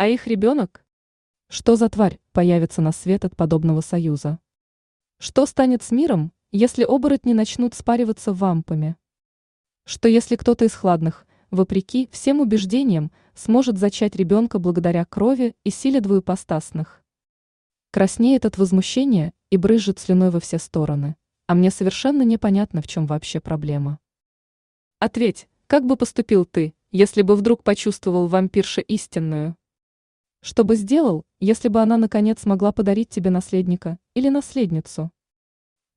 А их ребенок? Что за тварь появится на свет от подобного союза? Что станет с миром, если оборотни начнут спариваться вампами? Что если кто-то из хладных, вопреки всем убеждениям, сможет зачать ребенка благодаря крови и силе двуепостасных? Краснеет от возмущения и брызжет слюной во все стороны, а мне совершенно непонятно, в чем вообще проблема. Ответь, как бы поступил ты, если бы вдруг почувствовал вампирша истинную? Что бы сделал, если бы она наконец смогла подарить тебе наследника или наследницу?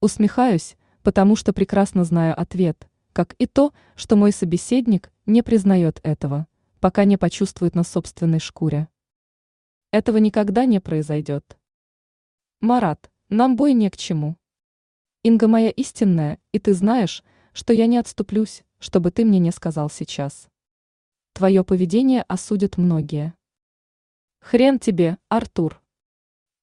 Усмехаюсь, потому что прекрасно знаю ответ, как и то, что мой собеседник не признает этого, пока не почувствует на собственной шкуре. Этого никогда не произойдет. Марат, нам бой не к чему. Инга моя истинная, и ты знаешь, что я не отступлюсь, чтобы ты мне не сказал сейчас. Твое поведение осудят многие. Хрен тебе, Артур.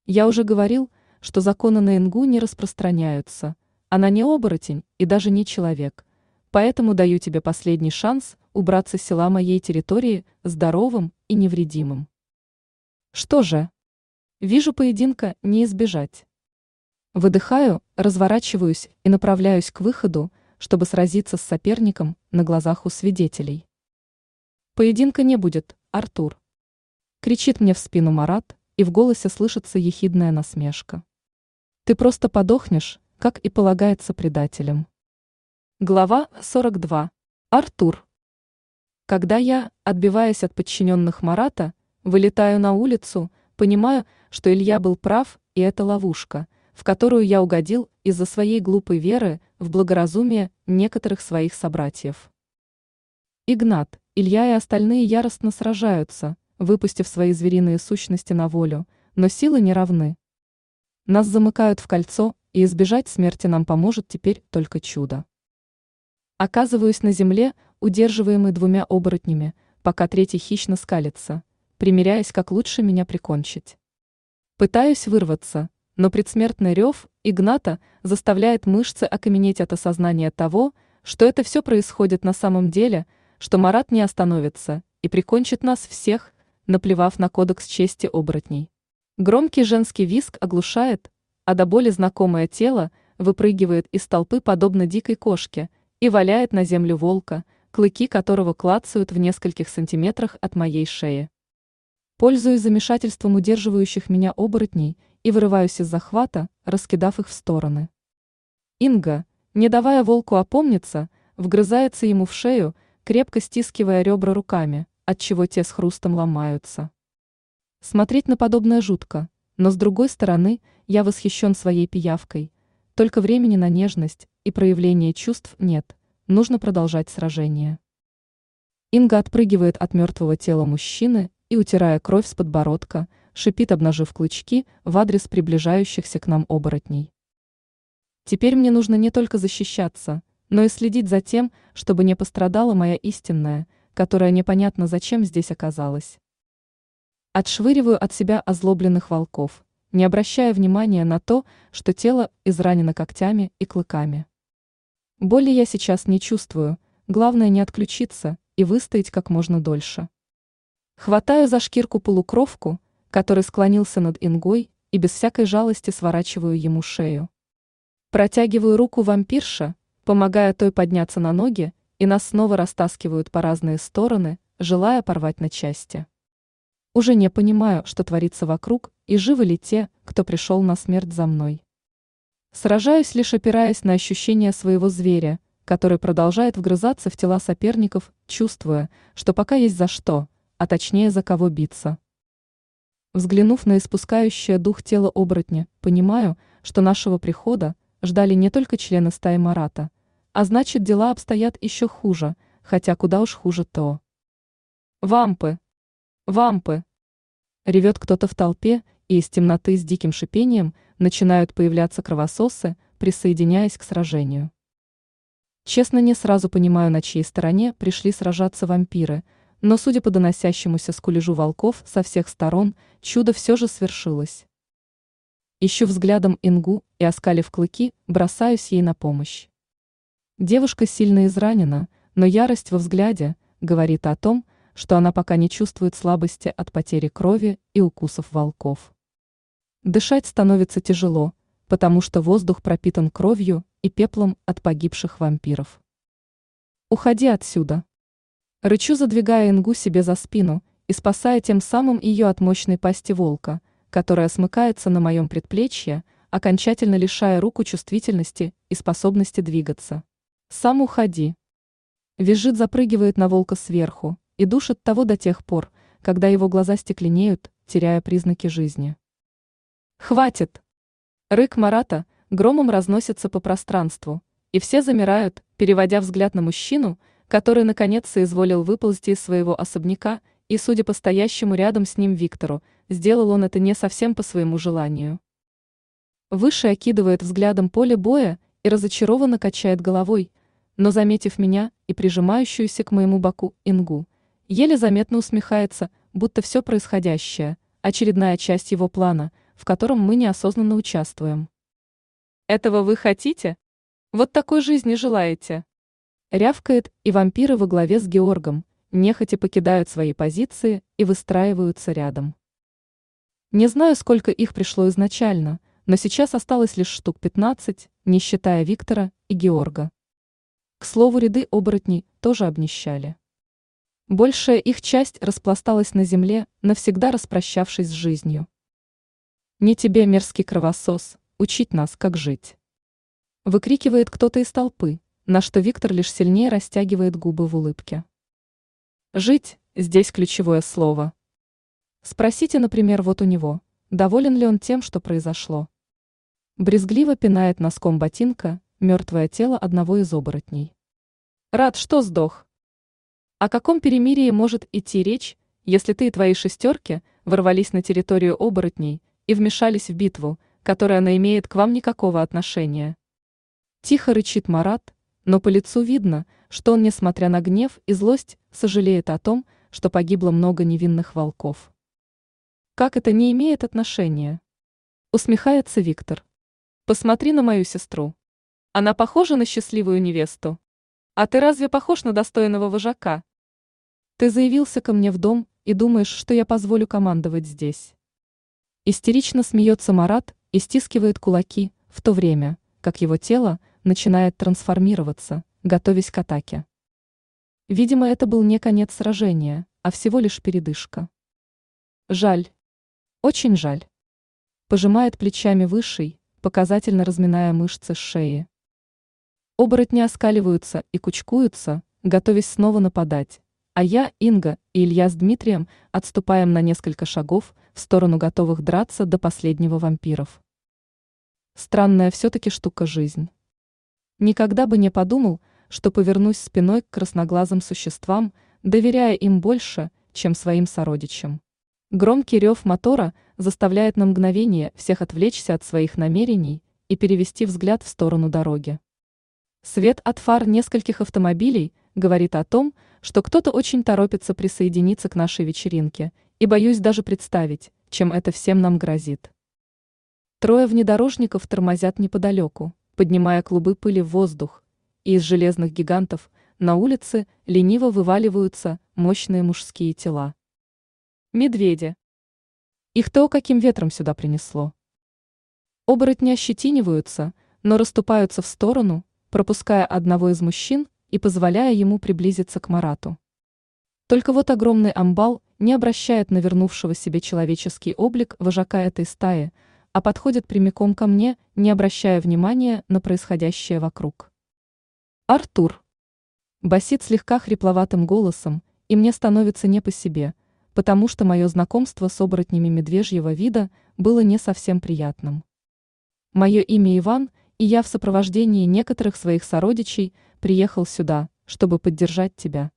Я уже говорил, что законы на Ингу не распространяются. Она не оборотень и даже не человек. Поэтому даю тебе последний шанс убраться с села моей территории здоровым и невредимым. Что же? Вижу поединка не избежать. Выдыхаю, разворачиваюсь и направляюсь к выходу, чтобы сразиться с соперником на глазах у свидетелей. Поединка не будет, Артур. Кричит мне в спину Марат, и в голосе слышится ехидная насмешка. Ты просто подохнешь, как и полагается предателям. Глава 42. Артур. Когда я, отбиваясь от подчиненных Марата, вылетаю на улицу, понимаю, что Илья был прав, и это ловушка, в которую я угодил из-за своей глупой веры в благоразумие некоторых своих собратьев. Игнат, Илья и остальные яростно сражаются, выпустив свои звериные сущности на волю, но силы не равны. Нас замыкают в кольцо, и избежать смерти нам поможет теперь только чудо. Оказываюсь на земле, удерживаемый двумя оборотнями, пока третий хищно скалится, примеряясь, как лучше меня прикончить. Пытаюсь вырваться, но предсмертный рев Игната заставляет мышцы окаменеть от осознания того, что это все происходит на самом деле, что Марат не остановится и прикончит нас всех, наплевав на кодекс чести оборотней. Громкий женский виск оглушает, а до боли знакомое тело выпрыгивает из толпы подобно дикой кошке и валяет на землю волка, клыки которого клацают в нескольких сантиметрах от моей шеи. Пользуясь замешательством удерживающих меня оборотней и вырываюсь из захвата, раскидав их в стороны. Инга, не давая волку опомниться, вгрызается ему в шею, крепко стискивая ребра руками отчего те с хрустом ломаются. Смотреть на подобное жутко, но с другой стороны, я восхищен своей пиявкой. Только времени на нежность и проявление чувств нет, нужно продолжать сражение. Инга отпрыгивает от мертвого тела мужчины и, утирая кровь с подбородка, шипит, обнажив клычки в адрес приближающихся к нам оборотней. Теперь мне нужно не только защищаться, но и следить за тем, чтобы не пострадала моя истинная – которая непонятно зачем здесь оказалась. Отшвыриваю от себя озлобленных волков, не обращая внимания на то, что тело изранено когтями и клыками. Боли я сейчас не чувствую, главное не отключиться и выстоять как можно дольше. Хватаю за шкирку полукровку, который склонился над Ингой, и без всякой жалости сворачиваю ему шею. Протягиваю руку вампирша, помогая той подняться на ноги и нас снова растаскивают по разные стороны, желая порвать на части. Уже не понимаю, что творится вокруг, и живы ли те, кто пришел на смерть за мной. Сражаюсь лишь опираясь на ощущение своего зверя, который продолжает вгрызаться в тела соперников, чувствуя, что пока есть за что, а точнее за кого биться. Взглянув на испускающее дух тело оборотня, понимаю, что нашего прихода ждали не только члены стаи Марата – а значит дела обстоят еще хуже, хотя куда уж хуже то. Вампы! Вампы! Ревет кто-то в толпе, и из темноты с диким шипением начинают появляться кровососы, присоединяясь к сражению. Честно, не сразу понимаю, на чьей стороне пришли сражаться вампиры, но, судя по доносящемуся скулежу волков со всех сторон, чудо все же свершилось. Ищу взглядом Ингу и, оскалив клыки, бросаюсь ей на помощь. Девушка сильно изранена, но ярость во взгляде говорит о том, что она пока не чувствует слабости от потери крови и укусов волков. Дышать становится тяжело, потому что воздух пропитан кровью и пеплом от погибших вампиров. «Уходи отсюда!» Рычу, задвигая Ингу себе за спину и спасая тем самым ее от мощной пасти волка, которая смыкается на моем предплечье, окончательно лишая руку чувствительности и способности двигаться. «Сам уходи!» Визжит запрыгивает на волка сверху и душит того до тех пор, когда его глаза стекленеют, теряя признаки жизни. «Хватит!» Рык Марата громом разносится по пространству, и все замирают, переводя взгляд на мужчину, который наконец соизволил выползти из своего особняка, и, судя по стоящему рядом с ним Виктору, сделал он это не совсем по своему желанию. Выше окидывает взглядом поле боя и разочарованно качает головой, но, заметив меня и прижимающуюся к моему боку Ингу, еле заметно усмехается, будто все происходящее – очередная часть его плана, в котором мы неосознанно участвуем. Этого вы хотите? Вот такой жизни желаете? Рявкает, и вампиры во главе с Георгом нехотя покидают свои позиции и выстраиваются рядом. Не знаю, сколько их пришло изначально, но сейчас осталось лишь штук 15, не считая Виктора и Георга. К слову, ряды оборотней тоже обнищали. Большая их часть распласталась на земле, навсегда распрощавшись с жизнью. Не тебе, мерзкий кровосос, учить нас, как жить. Выкрикивает кто-то из толпы, на что Виктор лишь сильнее растягивает губы в улыбке. Жить – здесь ключевое слово. Спросите, например, вот у него, доволен ли он тем, что произошло. Брезгливо пинает носком ботинка мертвое тело одного из оборотней. Рад, что сдох. О каком перемирии может идти речь, если ты и твои шестерки ворвались на территорию оборотней и вмешались в битву, которая она имеет к вам никакого отношения. Тихо рычит Марат, но по лицу видно, что он, несмотря на гнев и злость, сожалеет о том, что погибло много невинных волков. Как это не имеет отношения? Усмехается Виктор. Посмотри на мою сестру. Она похожа на счастливую невесту. А ты разве похож на достойного вожака? Ты заявился ко мне в дом и думаешь, что я позволю командовать здесь. Истерично смеется Марат и стискивает кулаки, в то время, как его тело начинает трансформироваться, готовясь к атаке. Видимо, это был не конец сражения, а всего лишь передышка. Жаль. Очень жаль. Пожимает плечами высший, показательно разминая мышцы шеи. Оборотни оскаливаются и кучкуются, готовясь снова нападать, а я, Инга и Илья с Дмитрием отступаем на несколько шагов в сторону готовых драться до последнего вампиров. Странная все-таки штука жизнь. Никогда бы не подумал, что повернусь спиной к красноглазым существам, доверяя им больше, чем своим сородичам. Громкий рев мотора заставляет на мгновение всех отвлечься от своих намерений и перевести взгляд в сторону дороги. Свет от фар нескольких автомобилей говорит о том, что кто-то очень торопится присоединиться к нашей вечеринке, и боюсь даже представить, чем это всем нам грозит. Трое внедорожников тормозят неподалеку, поднимая клубы пыли в воздух, и из железных гигантов на улице лениво вываливаются мощные мужские тела. Медведи. Их то каким ветром сюда принесло. Оборотни ощетиниваются, но расступаются в сторону, пропуская одного из мужчин и позволяя ему приблизиться к Марату. Только вот огромный амбал не обращает на вернувшего себе человеческий облик вожака этой стаи, а подходит прямиком ко мне, не обращая внимания на происходящее вокруг. Артур. Басит слегка хрипловатым голосом, и мне становится не по себе, потому что мое знакомство с оборотнями медвежьего вида было не совсем приятным. Мое имя Иван, и я в сопровождении некоторых своих сородичей приехал сюда, чтобы поддержать тебя.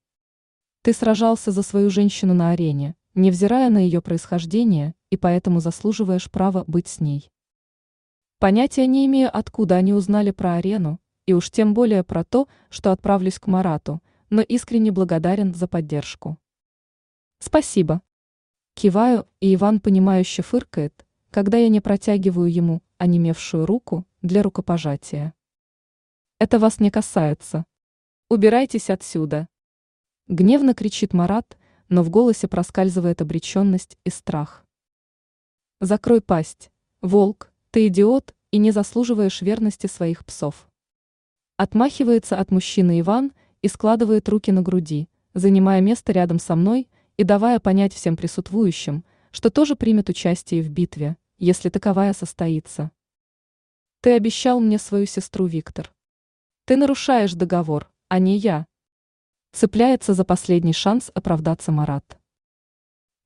Ты сражался за свою женщину на арене, невзирая на ее происхождение, и поэтому заслуживаешь права быть с ней. Понятия не имею, откуда они узнали про арену, и уж тем более про то, что отправлюсь к Марату, но искренне благодарен за поддержку. Спасибо. Киваю, и Иван понимающе фыркает, когда я не протягиваю ему онемевшую руку для рукопожатия. Это вас не касается. Убирайтесь отсюда. Гневно кричит Марат, но в голосе проскальзывает обреченность и страх. Закрой пасть. Волк, ты идиот и не заслуживаешь верности своих псов. Отмахивается от мужчины Иван и складывает руки на груди, занимая место рядом со мной и давая понять всем присутствующим, что тоже примет участие в битве, если таковая состоится. Ты обещал мне свою сестру Виктор. Ты нарушаешь договор, а не я. Цепляется за последний шанс оправдаться Марат.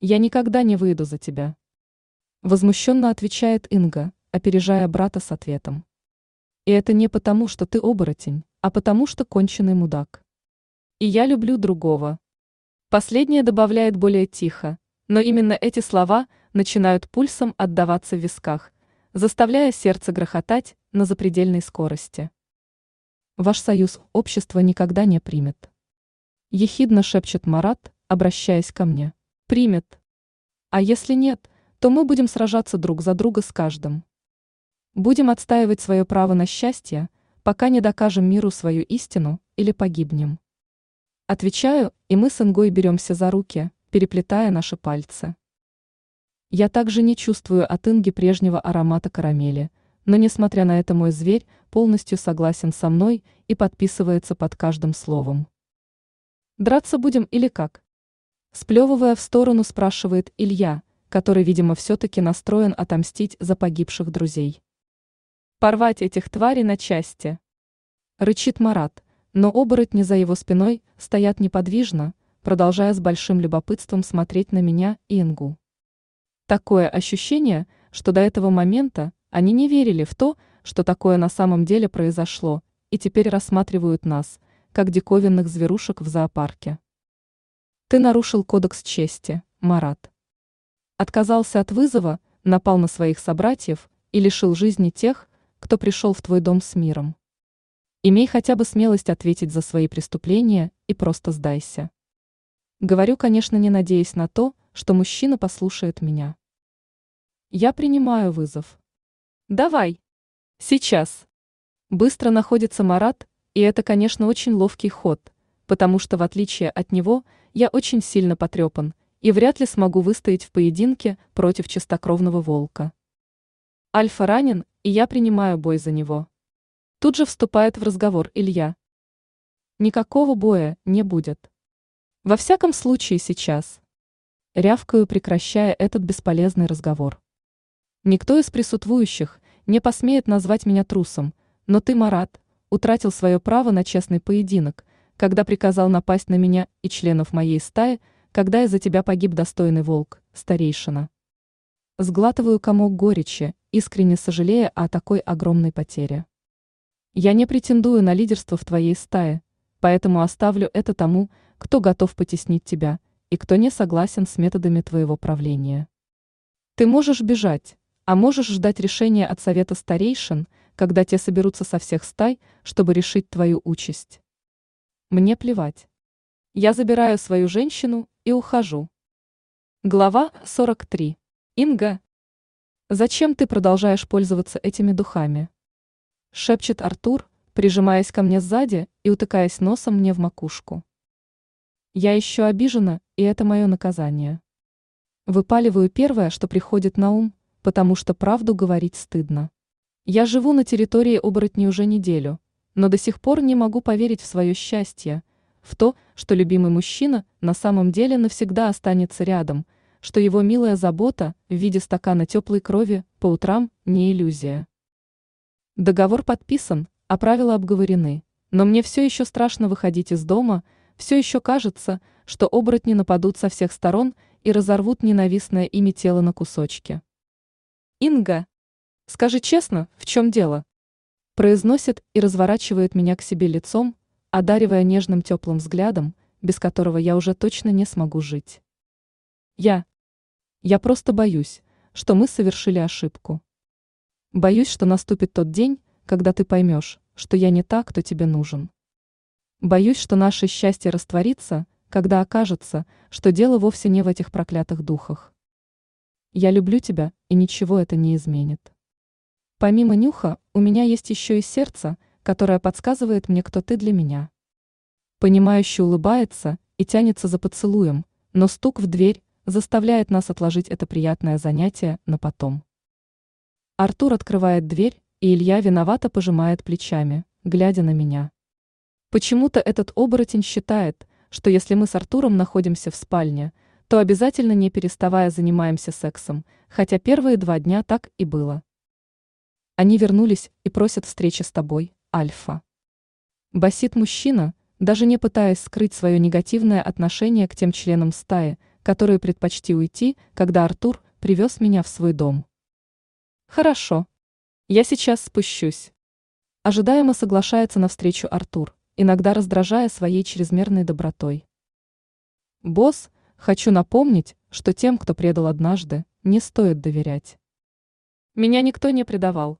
Я никогда не выйду за тебя. Возмущенно отвечает Инга, опережая брата с ответом. И это не потому, что ты оборотень, а потому, что конченый мудак. И я люблю другого. Последнее добавляет более тихо, но именно эти слова начинают пульсом отдаваться в висках, заставляя сердце грохотать на запредельной скорости. Ваш союз общество никогда не примет. Ехидно шепчет Марат, обращаясь ко мне. Примет. А если нет, то мы будем сражаться друг за друга с каждым. Будем отстаивать свое право на счастье, пока не докажем миру свою истину или погибнем. Отвечаю, и мы с Ингой беремся за руки, переплетая наши пальцы. Я также не чувствую от Инги прежнего аромата карамели, но несмотря на это мой зверь полностью согласен со мной и подписывается под каждым словом. Драться будем или как? Сплевывая в сторону, спрашивает Илья, который, видимо, все-таки настроен отомстить за погибших друзей. Порвать этих тварей на части. Рычит Марат, но оборотни за его спиной стоят неподвижно, продолжая с большим любопытством смотреть на меня и Ингу. Такое ощущение, что до этого момента они не верили в то, что такое на самом деле произошло, и теперь рассматривают нас, как диковинных зверушек в зоопарке. Ты нарушил кодекс чести, Марат. Отказался от вызова, напал на своих собратьев и лишил жизни тех, кто пришел в твой дом с миром. Имей хотя бы смелость ответить за свои преступления и просто сдайся. Говорю, конечно, не надеясь на то, что мужчина послушает меня. Я принимаю вызов. Давай. Сейчас. Быстро находится Марат, и это, конечно, очень ловкий ход, потому что, в отличие от него, я очень сильно потрепан и вряд ли смогу выстоять в поединке против чистокровного волка. Альфа ранен, и я принимаю бой за него. Тут же вступает в разговор Илья. Никакого боя не будет. Во всяком случае сейчас. Рявкаю, прекращая этот бесполезный разговор. Никто из присутствующих не посмеет назвать меня трусом, но ты, Марат, утратил свое право на честный поединок, когда приказал напасть на меня и членов моей стаи, когда из-за тебя погиб достойный волк, старейшина. Сглатываю комок горечи, искренне сожалея о такой огромной потере. Я не претендую на лидерство в твоей стае, поэтому оставлю это тому, кто готов потеснить тебя и кто не согласен с методами твоего правления. Ты можешь бежать, а можешь ждать решения от совета старейшин, когда те соберутся со всех стай, чтобы решить твою участь. Мне плевать. Я забираю свою женщину и ухожу. Глава 43. Инга. Зачем ты продолжаешь пользоваться этими духами? Шепчет Артур, прижимаясь ко мне сзади и утыкаясь носом мне в макушку. Я еще обижена, и это мое наказание. Выпаливаю первое, что приходит на ум, потому что правду говорить стыдно. Я живу на территории оборотней уже неделю, но до сих пор не могу поверить в свое счастье, в то, что любимый мужчина на самом деле навсегда останется рядом, что его милая забота в виде стакана теплой крови по утрам не иллюзия. Договор подписан, а правила обговорены, но мне все еще страшно выходить из дома, все еще кажется, что оборотни нападут со всех сторон и разорвут ненавистное ими тело на кусочки. Инга, Скажи честно, в чем дело? Произносит и разворачивает меня к себе лицом, одаривая нежным теплым взглядом, без которого я уже точно не смогу жить. Я. Я просто боюсь, что мы совершили ошибку. Боюсь, что наступит тот день, когда ты поймешь, что я не та, кто тебе нужен. Боюсь, что наше счастье растворится, когда окажется, что дело вовсе не в этих проклятых духах. Я люблю тебя, и ничего это не изменит. Помимо нюха, у меня есть еще и сердце, которое подсказывает мне, кто ты для меня. Понимающе улыбается и тянется за поцелуем, но стук в дверь заставляет нас отложить это приятное занятие на потом. Артур открывает дверь, и Илья виновато пожимает плечами, глядя на меня. Почему-то этот оборотень считает, что если мы с Артуром находимся в спальне, то обязательно не переставая занимаемся сексом, хотя первые два дня так и было. Они вернулись и просят встречи с тобой, Альфа. Басит мужчина, даже не пытаясь скрыть свое негативное отношение к тем членам стаи, которые предпочти уйти, когда Артур привез меня в свой дом. Хорошо. Я сейчас спущусь. Ожидаемо соглашается навстречу Артур, иногда раздражая своей чрезмерной добротой. Босс, хочу напомнить, что тем, кто предал однажды, не стоит доверять. Меня никто не предавал.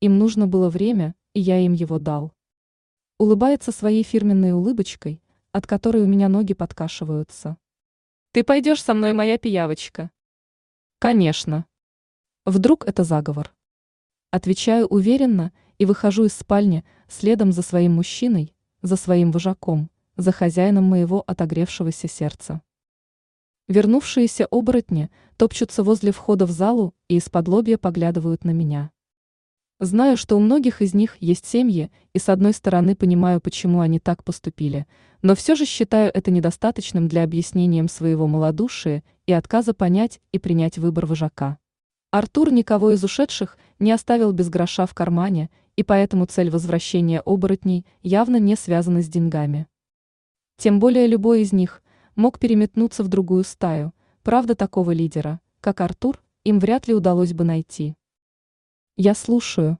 Им нужно было время, и я им его дал. Улыбается своей фирменной улыбочкой, от которой у меня ноги подкашиваются. Ты пойдешь со мной, моя пиявочка? Конечно. Вдруг это заговор? Отвечаю уверенно и выхожу из спальни следом за своим мужчиной, за своим вожаком, за хозяином моего отогревшегося сердца. Вернувшиеся оборотни топчутся возле входа в залу и из-под лобья поглядывают на меня. Знаю, что у многих из них есть семьи, и с одной стороны понимаю, почему они так поступили, но все же считаю это недостаточным для объяснения своего малодушия и отказа понять и принять выбор вожака. Артур никого из ушедших не оставил без гроша в кармане, и поэтому цель возвращения оборотней явно не связана с деньгами. Тем более любой из них мог переметнуться в другую стаю, правда такого лидера, как Артур, им вряд ли удалось бы найти. Я слушаю.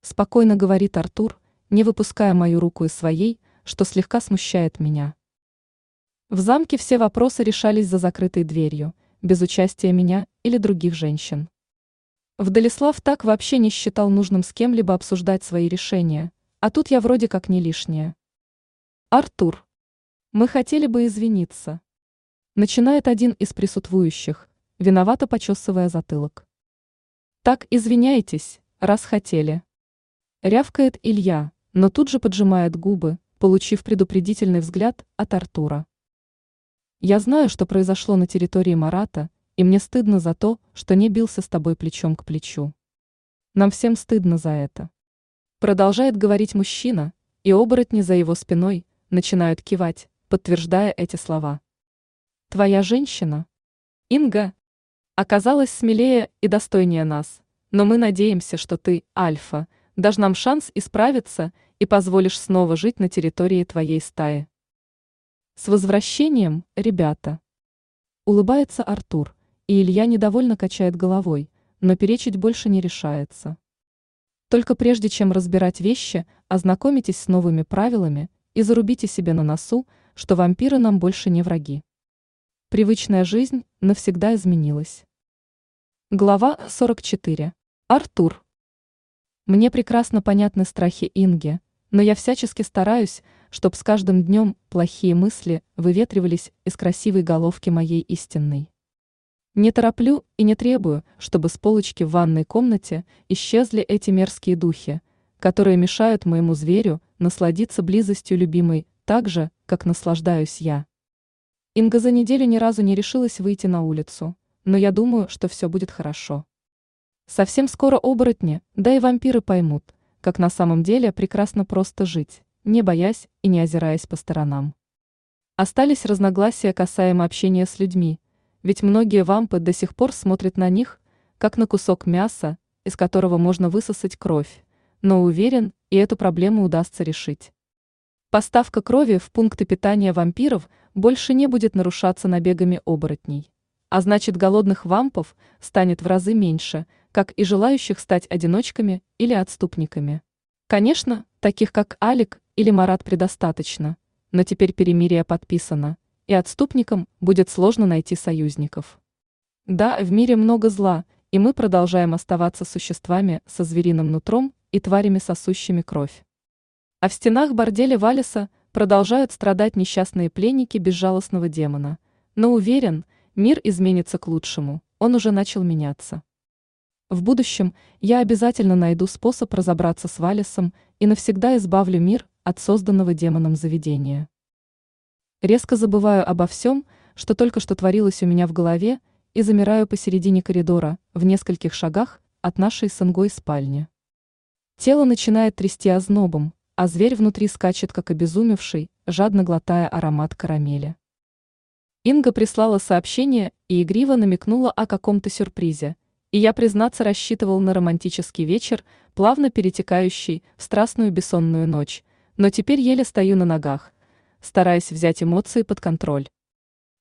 Спокойно говорит Артур, не выпуская мою руку из своей, что слегка смущает меня. В замке все вопросы решались за закрытой дверью, без участия меня или других женщин. Вдалислав так вообще не считал нужным с кем-либо обсуждать свои решения, а тут я вроде как не лишняя. Артур. Мы хотели бы извиниться. Начинает один из присутствующих, виновато почесывая затылок. Так извиняйтесь, раз хотели. Рявкает Илья, но тут же поджимает губы, получив предупредительный взгляд от Артура. Я знаю, что произошло на территории Марата, и мне стыдно за то, что не бился с тобой плечом к плечу. Нам всем стыдно за это. Продолжает говорить мужчина, и оборотни за его спиной начинают кивать, подтверждая эти слова. Твоя женщина, Инга, оказалась смелее и достойнее нас, но мы надеемся, что ты, Альфа, дашь нам шанс исправиться и позволишь снова жить на территории твоей стаи. С возвращением, ребята! Улыбается Артур, и Илья недовольно качает головой, но перечить больше не решается. Только прежде чем разбирать вещи, ознакомитесь с новыми правилами и зарубите себе на носу, что вампиры нам больше не враги. Привычная жизнь навсегда изменилась. Глава 44. Артур. Мне прекрасно понятны страхи Инги, но я всячески стараюсь, чтобы с каждым днем плохие мысли выветривались из красивой головки моей истинной. Не тороплю и не требую, чтобы с полочки в ванной комнате исчезли эти мерзкие духи, которые мешают моему зверю насладиться близостью любимой так же, как наслаждаюсь я. Инга за неделю ни разу не решилась выйти на улицу, но я думаю, что все будет хорошо. Совсем скоро оборотни, да и вампиры поймут, как на самом деле прекрасно просто жить, не боясь и не озираясь по сторонам. Остались разногласия касаемо общения с людьми, ведь многие вампы до сих пор смотрят на них, как на кусок мяса, из которого можно высосать кровь, но уверен, и эту проблему удастся решить. Поставка крови в пункты питания вампиров больше не будет нарушаться набегами оборотней а значит голодных вампов станет в разы меньше, как и желающих стать одиночками или отступниками. Конечно, таких как Алик или Марат предостаточно, но теперь перемирие подписано, и отступникам будет сложно найти союзников. Да, в мире много зла, и мы продолжаем оставаться существами со звериным нутром и тварями, сосущими кровь. А в стенах борделя Валиса продолжают страдать несчастные пленники безжалостного демона, но уверен – Мир изменится к лучшему, он уже начал меняться. В будущем я обязательно найду способ разобраться с Валисом и навсегда избавлю мир от созданного демоном заведения. Резко забываю обо всем, что только что творилось у меня в голове, и замираю посередине коридора, в нескольких шагах от нашей с Ингой спальни. Тело начинает трясти ознобом, а зверь внутри скачет, как обезумевший, жадно глотая аромат карамели. Инга прислала сообщение и игриво намекнула о каком-то сюрпризе, и я, признаться, рассчитывал на романтический вечер, плавно перетекающий в страстную бессонную ночь, но теперь еле стою на ногах, стараясь взять эмоции под контроль.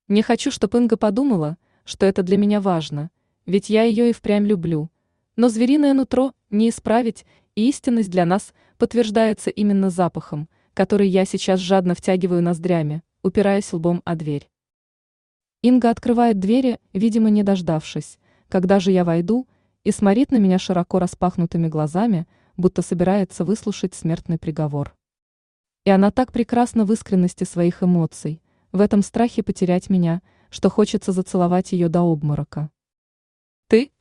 Не хочу, чтобы Инга подумала, что это для меня важно, ведь я ее и впрямь люблю, но звериное нутро не исправить, и истинность для нас подтверждается именно запахом, который я сейчас жадно втягиваю ноздрями, упираясь лбом о дверь. Инга открывает двери, видимо, не дождавшись, когда же я войду, и смотрит на меня широко распахнутыми глазами, будто собирается выслушать смертный приговор. И она так прекрасна в искренности своих эмоций, в этом страхе потерять меня, что хочется зацеловать ее до обморока. Ты?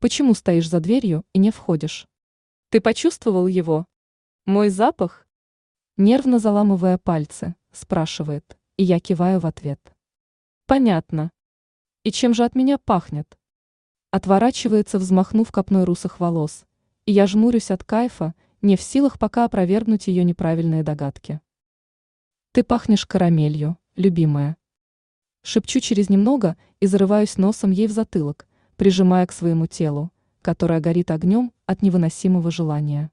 Почему стоишь за дверью и не входишь? Ты почувствовал его? Мой запах? Нервно заламывая пальцы, спрашивает, и я киваю в ответ. Понятно. И чем же от меня пахнет? Отворачивается, взмахнув копной русых волос, и я жмурюсь от кайфа, не в силах пока опровергнуть ее неправильные догадки. Ты пахнешь карамелью, любимая. Шепчу через немного и зарываюсь носом ей в затылок, прижимая к своему телу, которое горит огнем от невыносимого желания.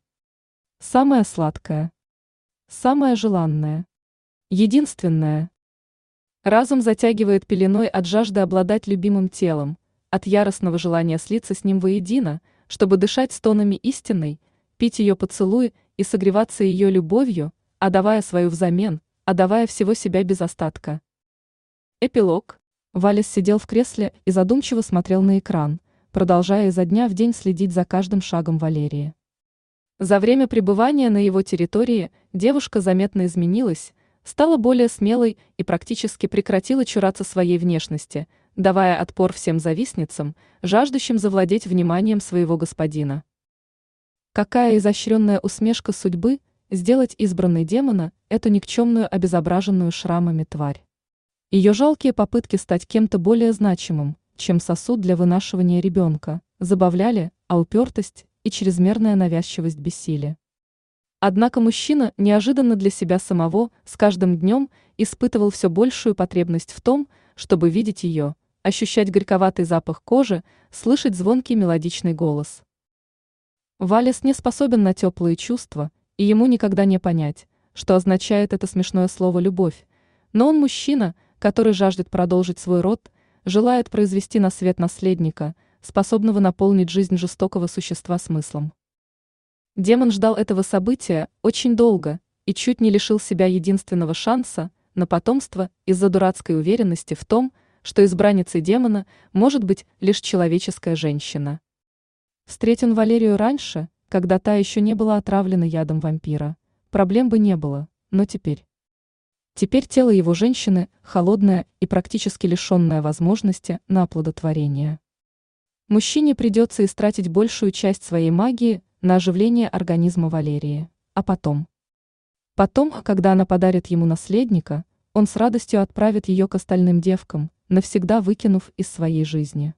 Самое сладкое. Самое желанное. Единственное. Разум затягивает пеленой от жажды обладать любимым телом, от яростного желания слиться с ним воедино, чтобы дышать стонами истинной, пить ее поцелуй и согреваться ее любовью, отдавая свою взамен, отдавая всего себя без остатка. Эпилог. Валис сидел в кресле и задумчиво смотрел на экран – продолжая изо дня в день следить за каждым шагом Валерии. За время пребывания на его территории девушка заметно изменилась, стала более смелой и практически прекратила чураться своей внешности, давая отпор всем завистницам, жаждущим завладеть вниманием своего господина. Какая изощренная усмешка судьбы сделать избранной демона эту никчемную обезображенную шрамами тварь. Ее жалкие попытки стать кем-то более значимым, чем сосуд для вынашивания ребенка, забавляли, а упертость и чрезмерная навязчивость бессили. Однако мужчина неожиданно для себя самого с каждым днем испытывал все большую потребность в том, чтобы видеть ее, ощущать горьковатый запах кожи, слышать звонкий мелодичный голос. Валес не способен на теплые чувства, и ему никогда не понять, что означает это смешное слово «любовь», но он мужчина, который жаждет продолжить свой род – желает произвести на свет наследника, способного наполнить жизнь жестокого существа смыслом. Демон ждал этого события очень долго и чуть не лишил себя единственного шанса на потомство из-за дурацкой уверенности в том, что избранницей демона может быть лишь человеческая женщина. Встреть он Валерию раньше, когда та еще не была отравлена ядом вампира, проблем бы не было, но теперь. Теперь тело его женщины холодное и практически лишенное возможности на оплодотворение. Мужчине придется истратить большую часть своей магии на оживление организма Валерии, а потом. Потом, когда она подарит ему наследника, он с радостью отправит ее к остальным девкам, навсегда выкинув из своей жизни.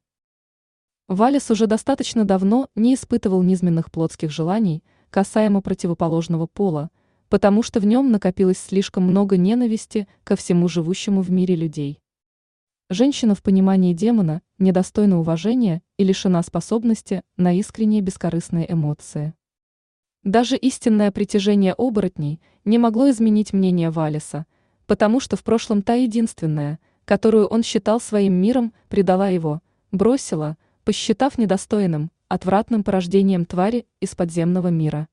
Валис уже достаточно давно не испытывал низменных плотских желаний касаемо противоположного пола, потому что в нем накопилось слишком много ненависти ко всему живущему в мире людей. Женщина в понимании демона недостойна уважения и лишена способности на искренние бескорыстные эмоции. Даже истинное притяжение оборотней не могло изменить мнение Валиса, потому что в прошлом та единственная, которую он считал своим миром, предала его, бросила, посчитав недостойным, отвратным порождением твари из подземного мира.